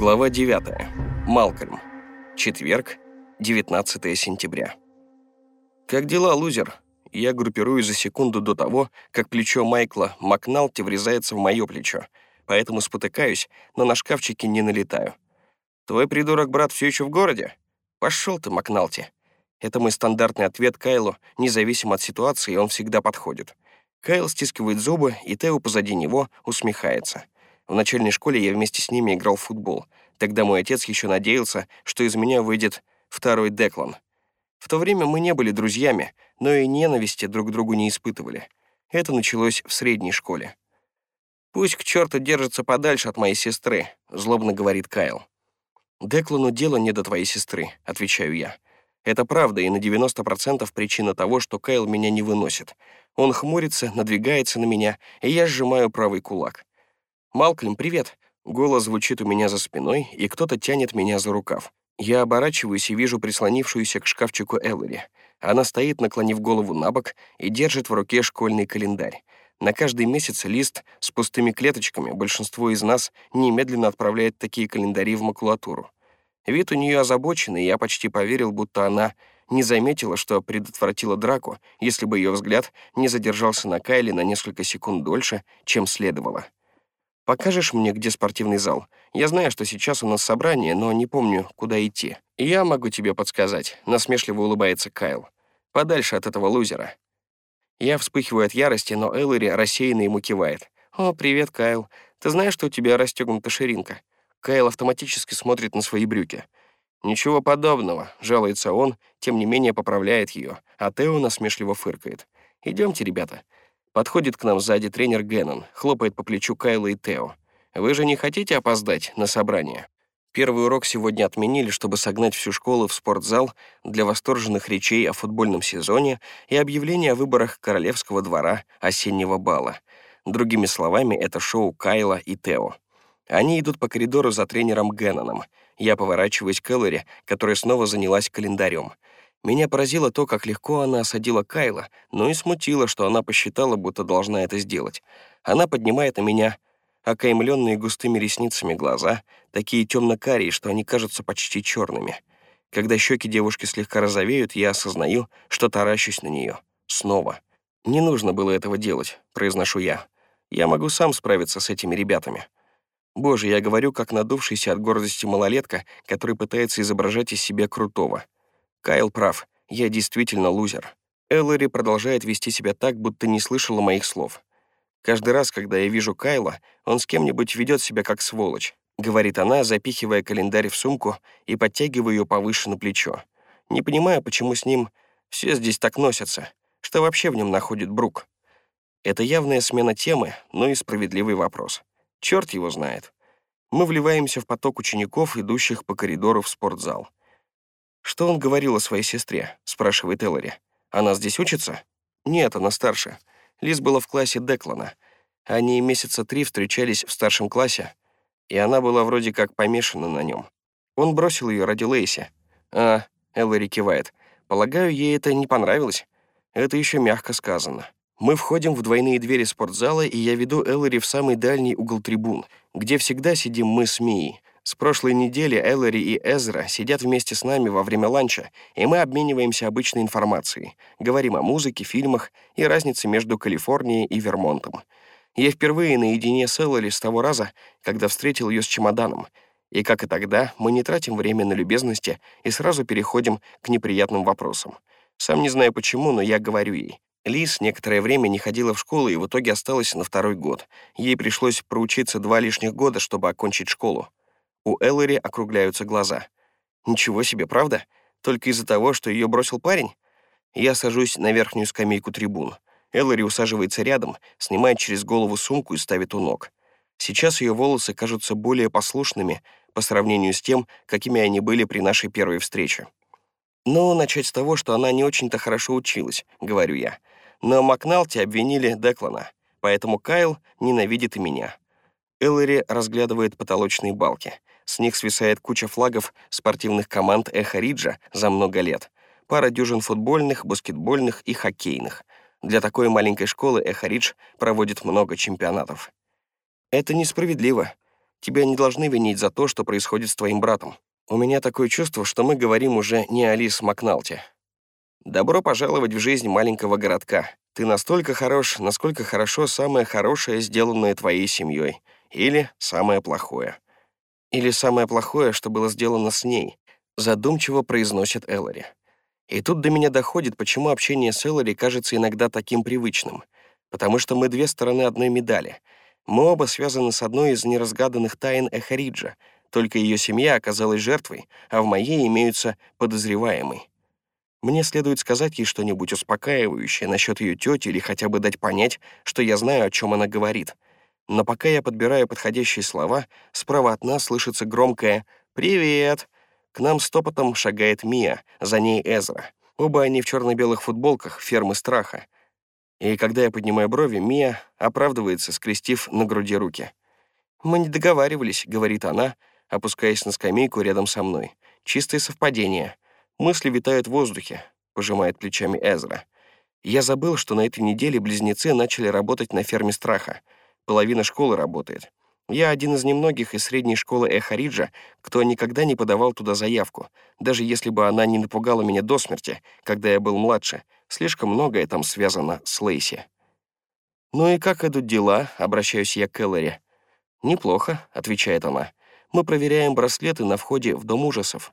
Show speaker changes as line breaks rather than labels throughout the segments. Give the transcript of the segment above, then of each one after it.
Глава 9. Малкольм. Четверг, 19 сентября. «Как дела, лузер?» Я группируюсь за секунду до того, как плечо Майкла Макналти врезается в мое плечо, поэтому спотыкаюсь, но на шкафчике не налетаю. «Твой придурок-брат все еще в городе?» «Пошел ты, Макналти!» Это мой стандартный ответ Кайлу, независимо от ситуации, он всегда подходит. Кайл стискивает зубы, и Тео позади него усмехается. В начальной школе я вместе с ними играл в футбол. Тогда мой отец еще надеялся, что из меня выйдет второй Деклан. В то время мы не были друзьями, но и ненависти друг к другу не испытывали. Это началось в средней школе. «Пусть к черту держится подальше от моей сестры», — злобно говорит Кайл. «Деклану дело не до твоей сестры», — отвечаю я. Это правда, и на 90% причина того, что Кайл меня не выносит. Он хмурится, надвигается на меня, и я сжимаю правый кулак. «Малкольм, привет!» Голос звучит у меня за спиной, и кто-то тянет меня за рукав. Я оборачиваюсь и вижу прислонившуюся к шкафчику Эллари. Она стоит, наклонив голову на бок, и держит в руке школьный календарь. На каждый месяц лист с пустыми клеточками большинство из нас немедленно отправляет такие календари в макулатуру. Вид у нее озабоченный, и я почти поверил, будто она не заметила, что предотвратила драку, если бы ее взгляд не задержался на Кайле на несколько секунд дольше, чем следовало. Покажешь мне, где спортивный зал? Я знаю, что сейчас у нас собрание, но не помню, куда идти. Я могу тебе подсказать», — насмешливо улыбается Кайл. «Подальше от этого лузера». Я вспыхиваю от ярости, но Эллари рассеянно ему кивает. «О, привет, Кайл. Ты знаешь, что у тебя расстегнута ширинка?» Кайл автоматически смотрит на свои брюки. «Ничего подобного», — жалуется он, тем не менее поправляет ее, а Тео насмешливо фыркает. «Идемте, ребята. Подходит к нам сзади тренер Геннон, хлопает по плечу Кайла и Тео. «Вы же не хотите опоздать на собрание?» Первый урок сегодня отменили, чтобы согнать всю школу в спортзал для восторженных речей о футбольном сезоне и объявления о выборах королевского двора осеннего бала. Другими словами, это шоу Кайла и Тео. Они идут по коридору за тренером Генноном. Я поворачиваюсь к Эллари, которая снова занялась календарем — меня поразило то, как легко она осадила Кайла, но и смутило, что она посчитала, будто должна это сделать. Она поднимает на меня окаймленные густыми ресницами глаза, такие темно-карие, что они кажутся почти черными. Когда щеки девушки слегка розовеют, я осознаю, что таращусь на нее. Снова. «Не нужно было этого делать», — произношу я. «Я могу сам справиться с этими ребятами». Боже, я говорю, как надувшийся от гордости малолетка, который пытается изображать из себя крутого. Кайл прав, я действительно лузер. Эллари продолжает вести себя так, будто не слышала моих слов. Каждый раз, когда я вижу Кайла, он с кем-нибудь ведет себя как сволочь, говорит она, запихивая календарь в сумку и подтягивая ее повыше на плечо. Не понимаю, почему с ним все здесь так носятся, что вообще в нем находит Брук. Это явная смена темы, но и справедливый вопрос. Черт его знает. Мы вливаемся в поток учеников, идущих по коридору в спортзал. «Что он говорил о своей сестре?» — спрашивает Эллари. «Она здесь учится?» «Нет, она старше. Лиз была в классе Деклана. Они месяца три встречались в старшем классе, и она была вроде как помешана на нем. Он бросил ее ради Лейси». «А», — Эллари кивает, «полагаю, ей это не понравилось. Это еще мягко сказано». Мы входим в двойные двери спортзала, и я веду Эллари в самый дальний угол трибун, где всегда сидим мы с Мией. С прошлой недели Эллари и Эзра сидят вместе с нами во время ланча, и мы обмениваемся обычной информацией, говорим о музыке, фильмах и разнице между Калифорнией и Вермонтом. Я впервые наедине с Эллари с того раза, когда встретил ее с чемоданом, и, как и тогда, мы не тратим время на любезности и сразу переходим к неприятным вопросам. Сам не знаю почему, но я говорю ей. Лиз некоторое время не ходила в школу и в итоге осталась на второй год. Ей пришлось проучиться два лишних года, чтобы окончить школу. У Эллари округляются глаза. Ничего себе, правда? Только из-за того, что ее бросил парень? Я сажусь на верхнюю скамейку трибун. Эллари усаживается рядом, снимает через голову сумку и ставит у ног. Сейчас ее волосы кажутся более послушными по сравнению с тем, какими они были при нашей первой встрече. «Ну, начать с того, что она не очень-то хорошо училась», — говорю я. Но Макналти обвинили Деклана, поэтому Кайл ненавидит и меня. Эллари разглядывает потолочные балки. С них свисает куча флагов спортивных команд Эхо Риджа за много лет. Пара дюжин футбольных, баскетбольных и хоккейных. Для такой маленькой школы Эхо Ридж проводит много чемпионатов. Это несправедливо. Тебя не должны винить за то, что происходит с твоим братом. У меня такое чувство, что мы говорим уже не о Лис Макналте. Добро пожаловать в жизнь маленького городка. Ты настолько хорош, насколько хорошо самое хорошее, сделанное твоей семьей. Или самое плохое. Или самое плохое, что было сделано с ней, задумчиво произносит Эллари. И тут до меня доходит, почему общение с Эллари кажется иногда таким привычным. Потому что мы две стороны одной медали. Мы оба связаны с одной из неразгаданных тайн Эхариджа, только ее семья оказалась жертвой, а в моей имеются подозреваемый. Мне следует сказать ей что-нибудь успокаивающее насчет ее тети или хотя бы дать понять, что я знаю, о чем она говорит. Но пока я подбираю подходящие слова, справа от нас слышится громкое «Привет!». К нам стопотом шагает Мия, за ней Эзра. Оба они в черно-белых футболках фермы страха. И когда я поднимаю брови, Мия оправдывается, скрестив на груди руки. «Мы не договаривались», — говорит она, опускаясь на скамейку рядом со мной. «Чистое совпадение. Мысли витают в воздухе», — пожимает плечами Эзра. «Я забыл, что на этой неделе близнецы начали работать на ферме страха. Половина школы работает. Я один из немногих из средней школы Эхариджа, кто никогда не подавал туда заявку, даже если бы она не напугала меня до смерти, когда я был младше. Слишком многое там связано с Лейси. «Ну и как идут дела?» — обращаюсь я к Эллари. «Неплохо», — отвечает она. «Мы проверяем браслеты на входе в Дом ужасов.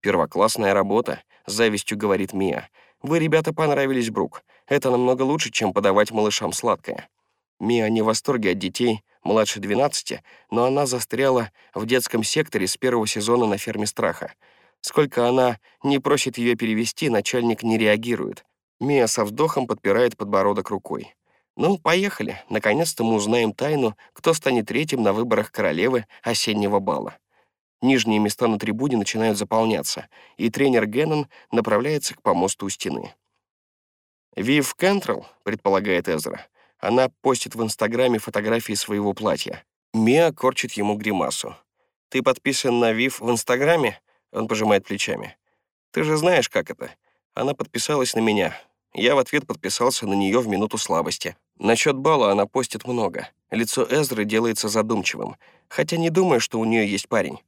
«Первоклассная работа», — с завистью говорит Мия. «Вы, ребята, понравились, Брук. Это намного лучше, чем подавать малышам сладкое». Мия не в восторге от детей, младше 12, но она застряла в детском секторе с первого сезона на ферме страха. Сколько она не просит ее перевести, начальник не реагирует. Мия со вздохом подпирает подбородок рукой. «Ну, поехали. Наконец-то мы узнаем тайну, кто станет третьим на выборах королевы осеннего бала». Нижние места на трибуне начинают заполняться, и тренер Геннон направляется к помосту у стены. «Вив Кентрелл», — предполагает Эзра. Она постит в Инстаграме фотографии своего платья. Миа корчит ему гримасу. «Ты подписан на Вив в Инстаграме?» Он пожимает плечами. «Ты же знаешь, как это. Она подписалась на меня. Я в ответ подписался на нее в минуту слабости. Насчет бала она постит много. Лицо Эзры делается задумчивым, хотя не думаю, что у нее есть парень.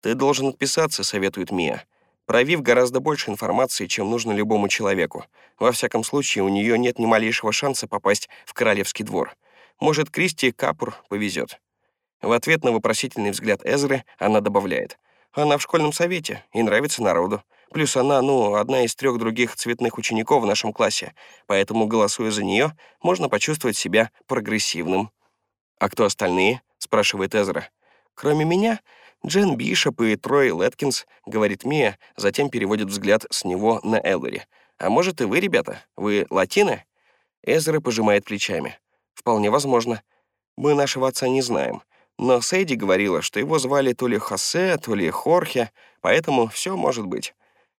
«Ты должен отписаться», — советует Мия. Провив гораздо больше информации, чем нужно любому человеку. Во всяком случае, у нее нет ни малейшего шанса попасть в королевский двор. Может, Кристи Капур повезет. В ответ на вопросительный взгляд Эзры она добавляет. Она в школьном совете и нравится народу. Плюс она, ну, одна из трех других цветных учеников в нашем классе, поэтому, голосуя за нее, можно почувствовать себя прогрессивным. «А кто остальные?» — спрашивает Эзра. «Кроме меня, Джен Бишоп и Трой Лэткинс, говорит Мия, затем переводит взгляд с него на Эллари. А может и вы, ребята? Вы латины? Эзра пожимает плечами. Вполне возможно. Мы нашего отца не знаем. Но Сэйди говорила, что его звали то ли Хосе, то ли Хорхе, поэтому все может быть.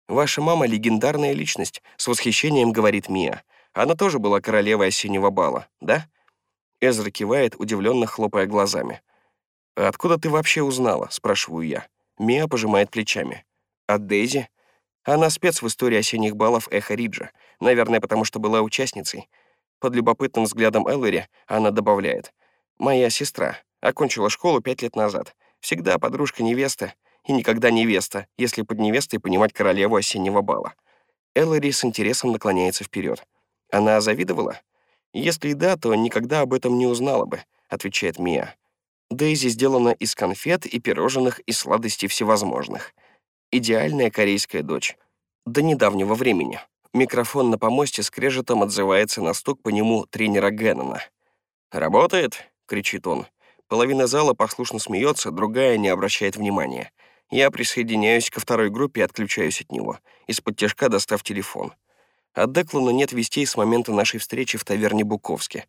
Ваша мама — легендарная личность, с восхищением говорит Мия. Она тоже была королевой осеннего бала, да? Эзра кивает, удивленно хлопая глазами. «Откуда ты вообще узнала?» — спрашиваю я. Мия пожимает плечами. «От Дейзи?» Она спец в истории осенних баллов Эхо Риджа, наверное, потому что была участницей. Под любопытным взглядом Эллари она добавляет. «Моя сестра. Окончила школу пять лет назад. Всегда подружка невеста и никогда невеста, если под невестой понимать королеву осеннего бала». Эллари с интересом наклоняется вперед. «Она завидовала?» «Если да, то никогда об этом не узнала бы», — отвечает Мия. Дейзи сделана из конфет и пирожных и сладостей всевозможных. Идеальная корейская дочь. До недавнего времени. Микрофон на помосте скрежетом отзывается на стук по нему тренера Геннона. «Работает?» — кричит он. Половина зала послушно смеется, другая не обращает внимания. Я присоединяюсь ко второй группе и отключаюсь от него, из-под тяжка достав телефон. От Деклана нет вестей с момента нашей встречи в таверне Буковске.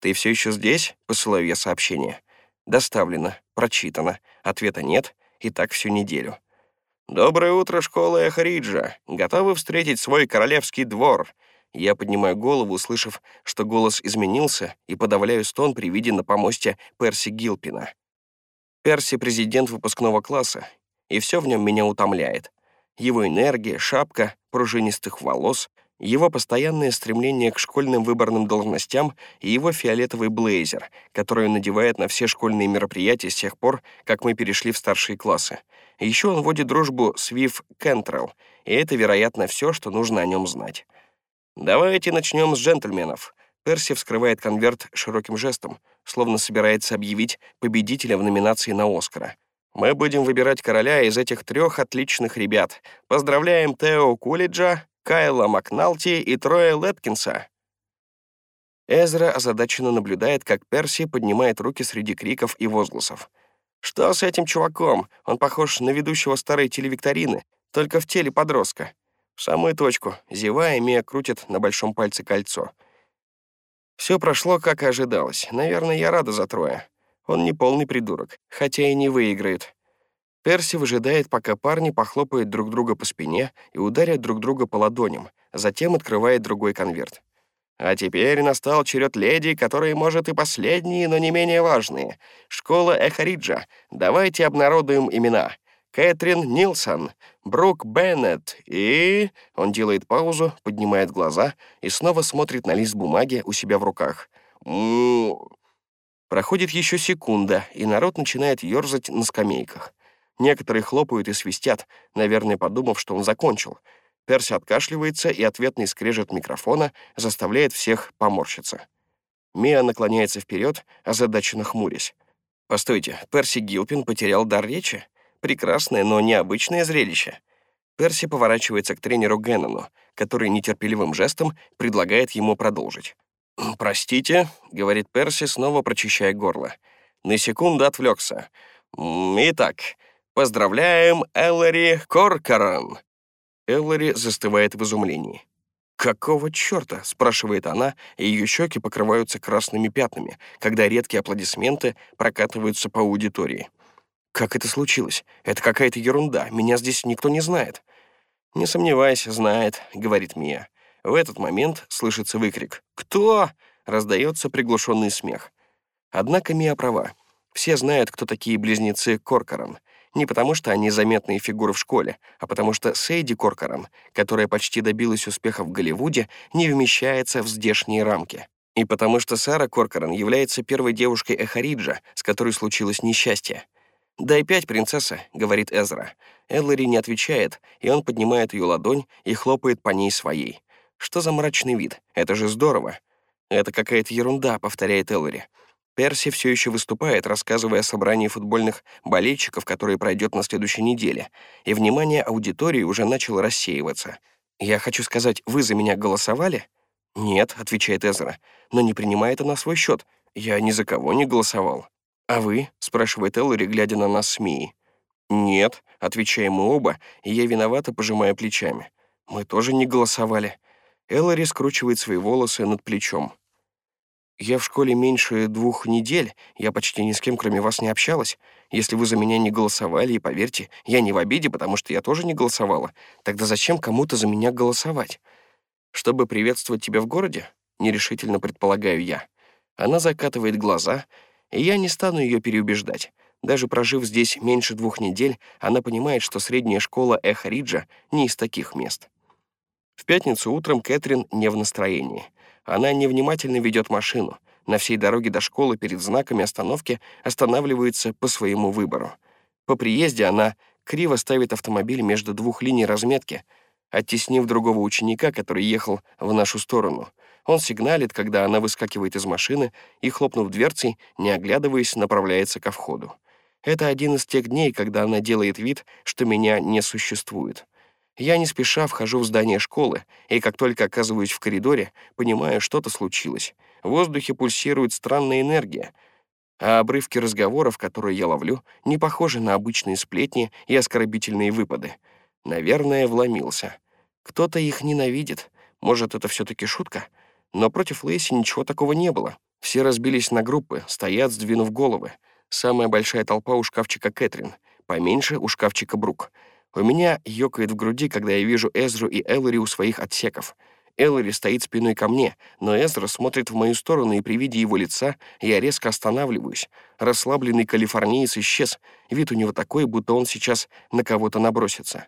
«Ты все еще здесь?» — посылаю я сообщение. Доставлено, прочитано. Ответа нет, и так всю неделю. «Доброе утро, школа Эхариджа. Готовы встретить свой королевский двор?» Я поднимаю голову, услышав, что голос изменился, и подавляю стон при виде на помосте Перси Гилпина. Перси — президент выпускного класса, и все в нем меня утомляет. Его энергия, шапка, пружинистых волос, его постоянное стремление к школьным выборным должностям и его фиолетовый блейзер, который он надевает на все школьные мероприятия с тех пор, как мы перешли в старшие классы. Еще он водит дружбу с Вив Кентрелл, и это, вероятно, все, что нужно о нем знать. «Давайте начнем с джентльменов». Перси вскрывает конверт широким жестом, словно собирается объявить победителя в номинации на Оскара. «Мы будем выбирать короля из этих трех отличных ребят. Поздравляем Тео Кулиджа, Кайла Макналти и Троя Леткинса». Эзра озадаченно наблюдает, как Перси поднимает руки среди криков и возгласов. «Что с этим чуваком? Он похож на ведущего старой телевикторины, только в теле подростка». В самую точку, зевая, Мия крутит на большом пальце кольцо. Все прошло, как и ожидалось. Наверное, я рада за Троя. Он не полный придурок, хотя и не выиграет. Перси выжидает, пока парни похлопают друг друга по спине и ударят друг друга по ладоням, затем открывает другой конверт. А теперь настал черед леди, которые, может, и последние, но не менее важные. Школа Эхариджа. Давайте обнародуем имена. Кэтрин Нилсон, Брук Беннет и...» Он делает паузу, поднимает глаза и снова смотрит на лист бумаги у себя в руках. Проходит еще секунда, и народ начинает ерзать на скамейках. Некоторые хлопают и свистят, наверное, подумав, что он закончил. Перси откашливается, и ответный скрежет микрофона заставляет всех поморщиться. Мия наклоняется вперед, озадаченно хмурясь. «Постойте, Перси Гилпин потерял дар речи?» Прекрасное, но необычное зрелище. Перси поворачивается к тренеру Геннону, который нетерпеливым жестом предлагает ему продолжить. «Простите», — говорит Перси, снова прочищая горло. На секунду отвлекся. «Итак, поздравляем Эллари Коркоран!» Эллари застывает в изумлении. «Какого черта?» — спрашивает она, и ее щеки покрываются красными пятнами, когда редкие аплодисменты прокатываются по аудитории. «Как это случилось? Это какая-то ерунда. Меня здесь никто не знает». «Не сомневайся, знает», — говорит Мия. В этот момент слышится выкрик «Кто?», раздается приглушенный смех. Однако Мия права. Все знают, кто такие близнецы Коркоран. Не потому, что они заметные фигуры в школе, а потому что Сейди Коркоран, которая почти добилась успеха в Голливуде, не вмещается в здешние рамки. И потому что Сара Коркоран является первой девушкой Эхариджа, с которой случилось несчастье. «Дай пять, принцесса», — говорит Эзра. Эллари не отвечает, и он поднимает ее ладонь и хлопает по ней своей. Что за мрачный вид? Это же здорово. «Это какая-то ерунда», — повторяет Эллари. Перси все еще выступает, рассказывая о собрании футбольных болельщиков, которое пройдет на следующей неделе, и внимание аудитории уже начало рассеиваться. «Я хочу сказать, вы за меня голосовали?» «Нет», — отвечает Эзра, но не принимает она свой счет. «Я ни за кого не голосовал». «А вы?» — спрашивает Эллари, глядя на нас с Мией. «Нет», — отвечаем мы оба, и я виновата, пожимая плечами. «Мы тоже не голосовали». Эллари скручивает свои волосы над плечом. «Я в школе меньше двух недель, я почти ни с кем, кроме вас, не общалась. Если вы за меня не голосовали, и поверьте, я не в обиде, потому что я тоже не голосовала, тогда зачем кому-то за меня голосовать? Чтобы приветствовать тебя в городе? Нерешительно предполагаю я». Она закатывает глаза, и я не стану ее переубеждать. Даже прожив здесь меньше двух недель, она понимает, что средняя школа Эхариджа не из таких мест. В пятницу утром Кэтрин не в настроении. Она невнимательно ведет машину. На всей дороге до школы перед знаками остановки останавливается по своему выбору. По приезде она криво ставит автомобиль между двух линий разметки, оттеснив другого ученика, который ехал в нашу сторону — он сигналит, когда она выскакивает из машины и, хлопнув дверцей, не оглядываясь, направляется ко входу. Это один из тех дней, когда она делает вид, что меня не существует. Я не спеша вхожу в здание школы, и как только оказываюсь в коридоре, понимаю, что-то случилось. В воздухе пульсирует странная энергия, а обрывки разговоров, которые я ловлю, не похожи на обычные сплетни и оскорбительные выпады. Наверное, вломился. Кто-то их ненавидит. Может, это все-таки шутка? Но против Лейси ничего такого не было. Все разбились на группы, стоят, сдвинув головы. Самая большая толпа у шкафчика Кэтрин, поменьше у шкафчика Брук. У меня ёкает в груди, когда я вижу Эзру и Эллари у своих отсеков. Эллари стоит спиной ко мне, но Эзра смотрит в мою сторону, и при виде его лица я резко останавливаюсь. Расслабленный калифорниец исчез. Вид у него такой, будто он сейчас на кого-то набросится.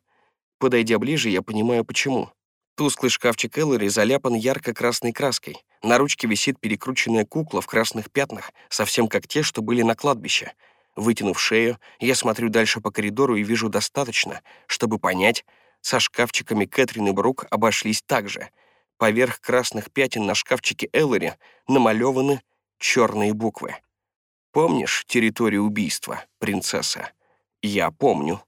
Подойдя ближе, я понимаю, почему. Тусклый шкафчик Эллари заляпан ярко-красной краской. На ручке висит перекрученная кукла в красных пятнах, совсем как те, что были на кладбище. Вытянув шею, я смотрю дальше по коридору и вижу достаточно, чтобы понять, со шкафчиками Кэтрин и Брук обошлись так же. Поверх красных пятен на шкафчике Эллари намалеваны черные буквы. «Помнишь территорию убийства, принцесса?» «Я помню».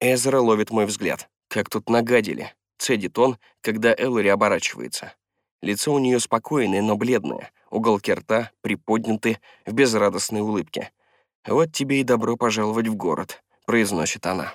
Эзра ловит мой взгляд. Как тут нагадили. Цедит он, когда Эллари оборачивается. Лицо у нее спокойное, но бледное. Уголки рта приподняты в безрадостной улыбке. «Вот тебе и добро пожаловать в город», — произносит она.